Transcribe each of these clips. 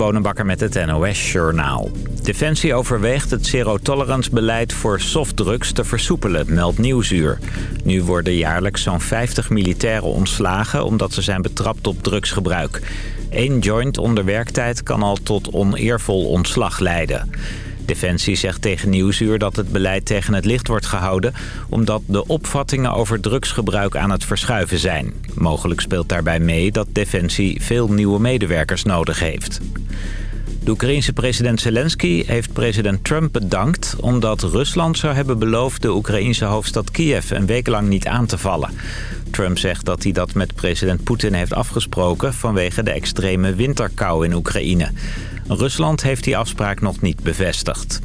Bonenbakker met het NOS Journaal. Defensie overweegt het zero-tolerance-beleid voor softdrugs te versoepelen, meldt Nieuwsuur. Nu worden jaarlijks zo'n 50 militairen ontslagen omdat ze zijn betrapt op drugsgebruik. Eén joint onder werktijd kan al tot oneervol ontslag leiden. Defensie zegt tegen Nieuwsuur dat het beleid tegen het licht wordt gehouden... omdat de opvattingen over drugsgebruik aan het verschuiven zijn. Mogelijk speelt daarbij mee dat Defensie veel nieuwe medewerkers nodig heeft. De Oekraïense president Zelensky heeft president Trump bedankt... omdat Rusland zou hebben beloofd de Oekraïense hoofdstad Kiev een week lang niet aan te vallen. Trump zegt dat hij dat met president Poetin heeft afgesproken... vanwege de extreme winterkou in Oekraïne. Rusland heeft die afspraak nog niet bevestigd.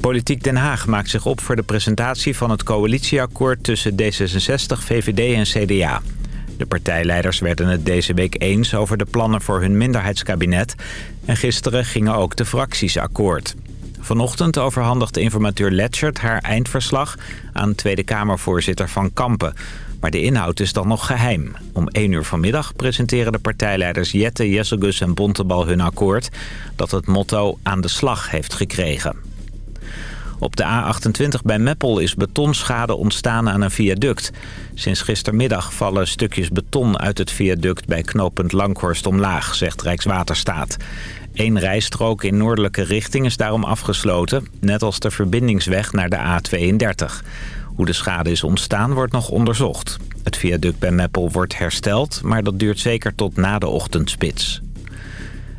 Politiek Den Haag maakt zich op voor de presentatie van het coalitieakkoord tussen D66, VVD en CDA. De partijleiders werden het deze week eens over de plannen voor hun minderheidskabinet... en gisteren gingen ook de fracties akkoord. Vanochtend overhandigde informateur Letchert haar eindverslag aan Tweede Kamervoorzitter Van Kampen... Maar de inhoud is dan nog geheim. Om 1 uur vanmiddag presenteren de partijleiders Jette, Jesselgus en Bontebal hun akkoord... dat het motto aan de slag heeft gekregen. Op de A28 bij Meppel is betonschade ontstaan aan een viaduct. Sinds gistermiddag vallen stukjes beton uit het viaduct bij knooppunt Langhorst omlaag, zegt Rijkswaterstaat. Eén rijstrook in noordelijke richting is daarom afgesloten, net als de verbindingsweg naar de A32. Hoe de schade is ontstaan wordt nog onderzocht. Het viaduct bij Meppel wordt hersteld, maar dat duurt zeker tot na de ochtendspits.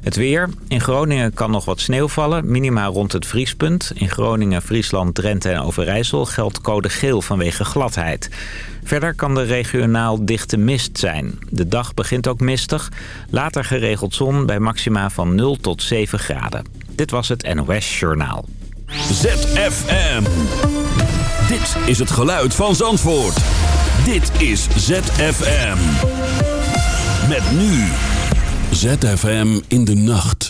Het weer. In Groningen kan nog wat sneeuw vallen, minimaal rond het vriespunt. In Groningen, Friesland, Drenthe en Overijssel geldt code geel vanwege gladheid. Verder kan er regionaal dichte mist zijn. De dag begint ook mistig. Later geregeld zon bij maxima van 0 tot 7 graden. Dit was het NOS Journaal. ZFM. Dit is het geluid van Zandvoort. Dit is ZFM. Met nu. ZFM in de nacht.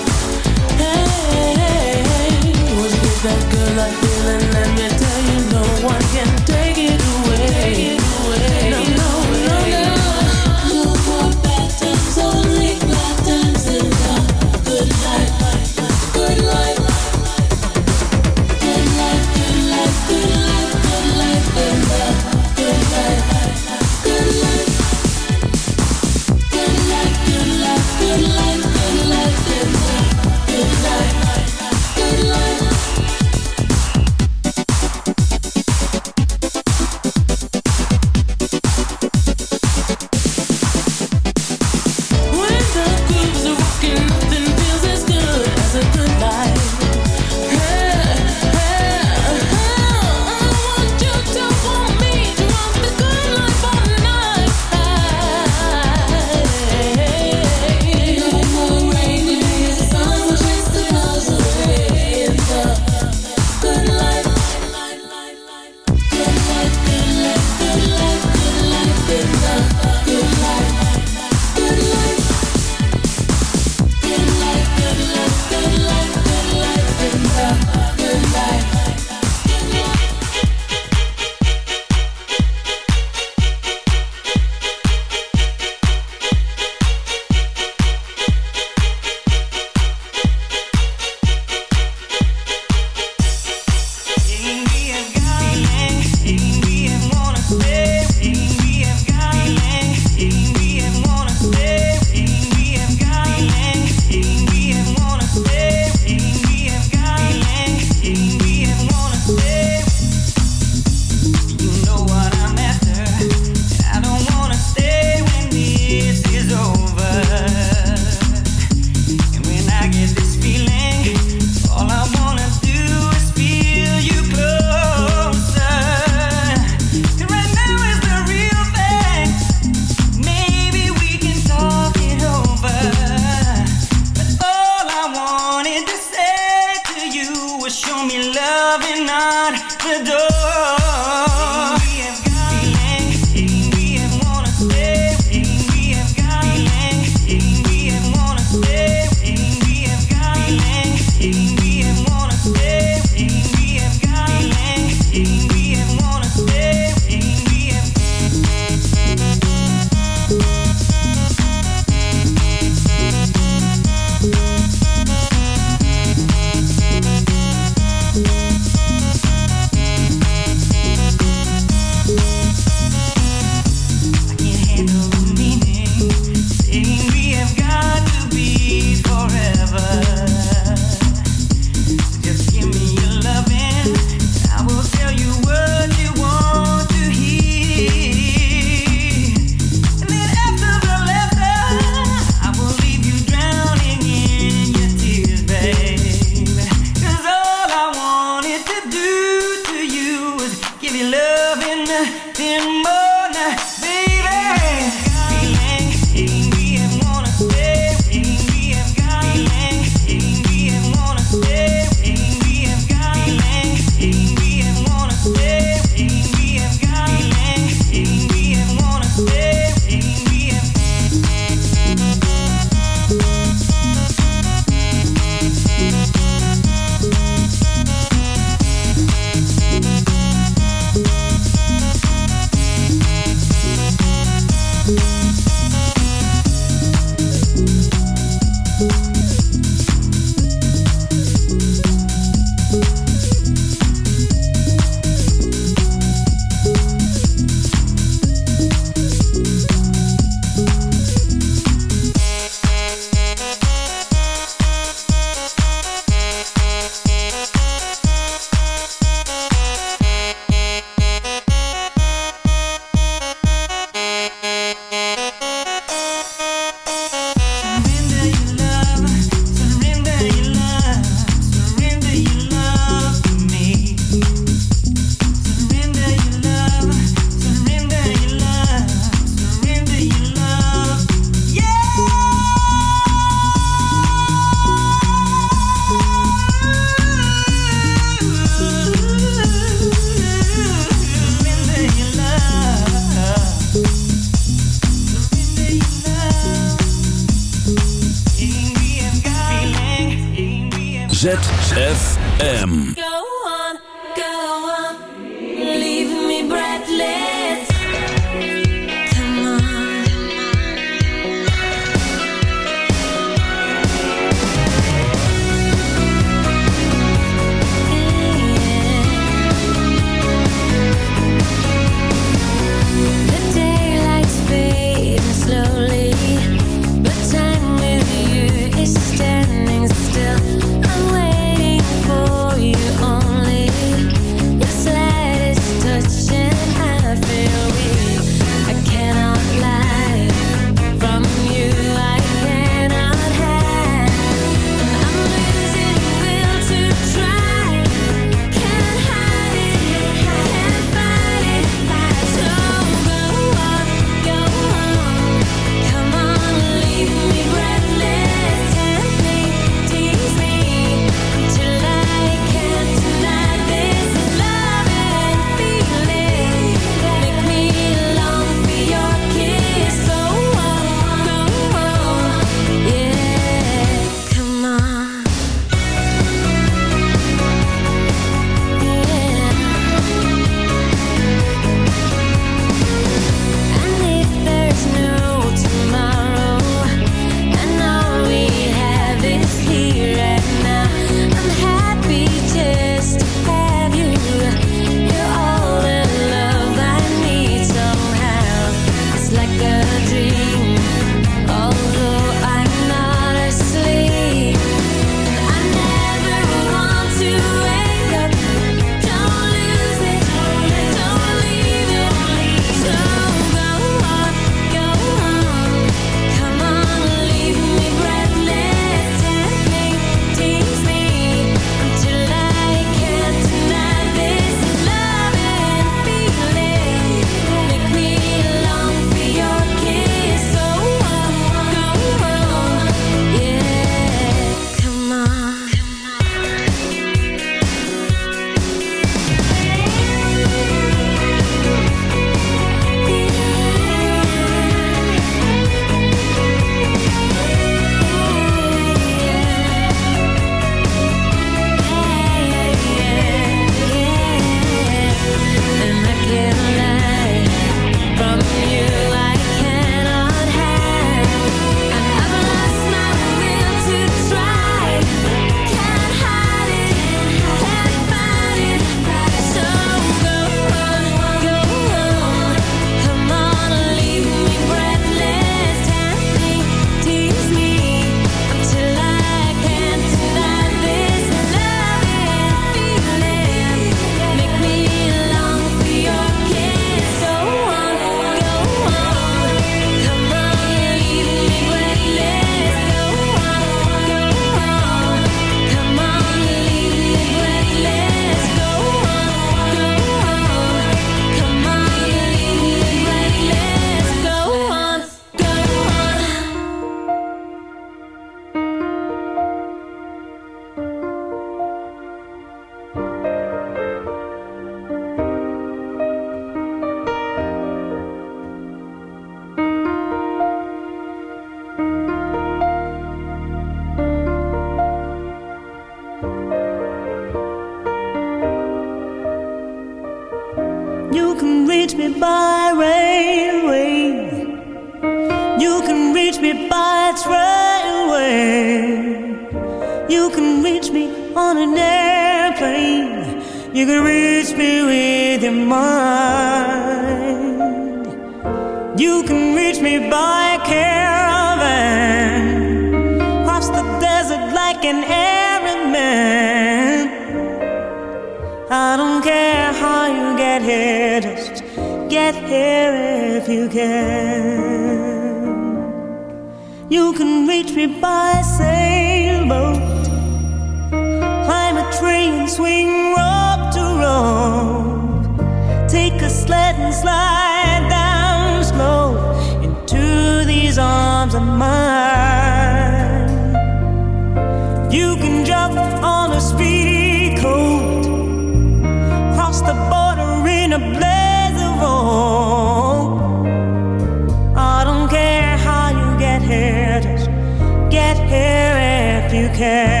can.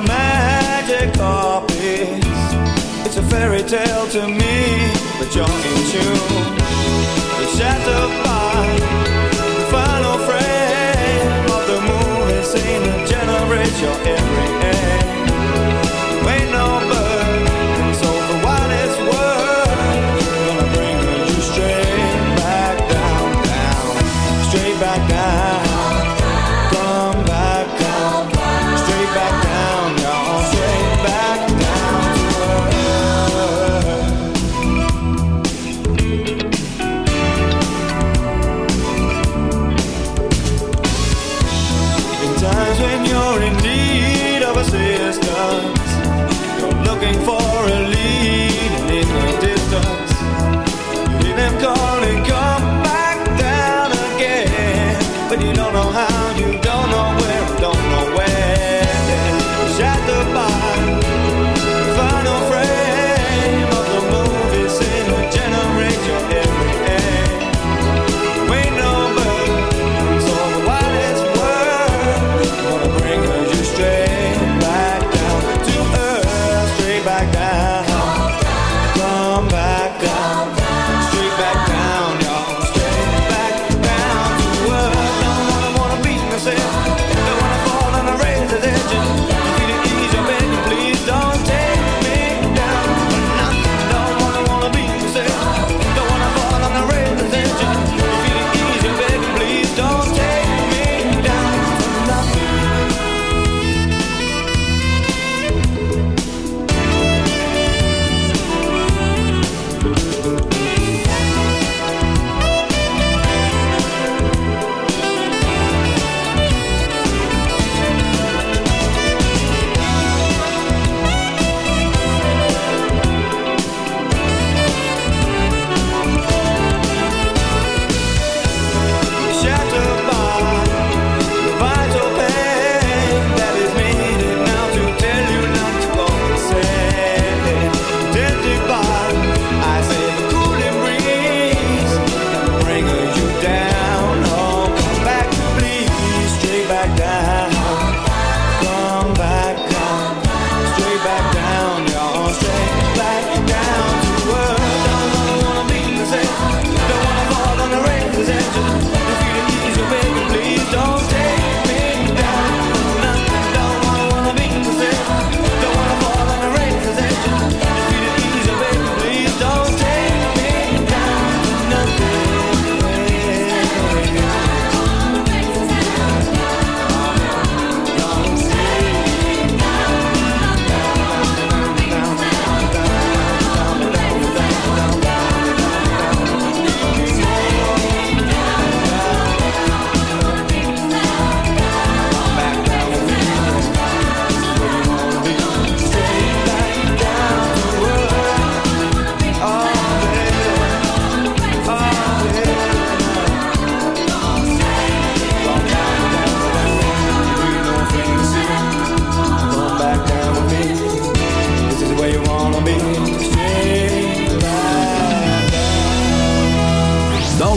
magic carpets. It's a fairy tale to me, but you're in tune. The shadow by the final frame of the movie scene that generates your every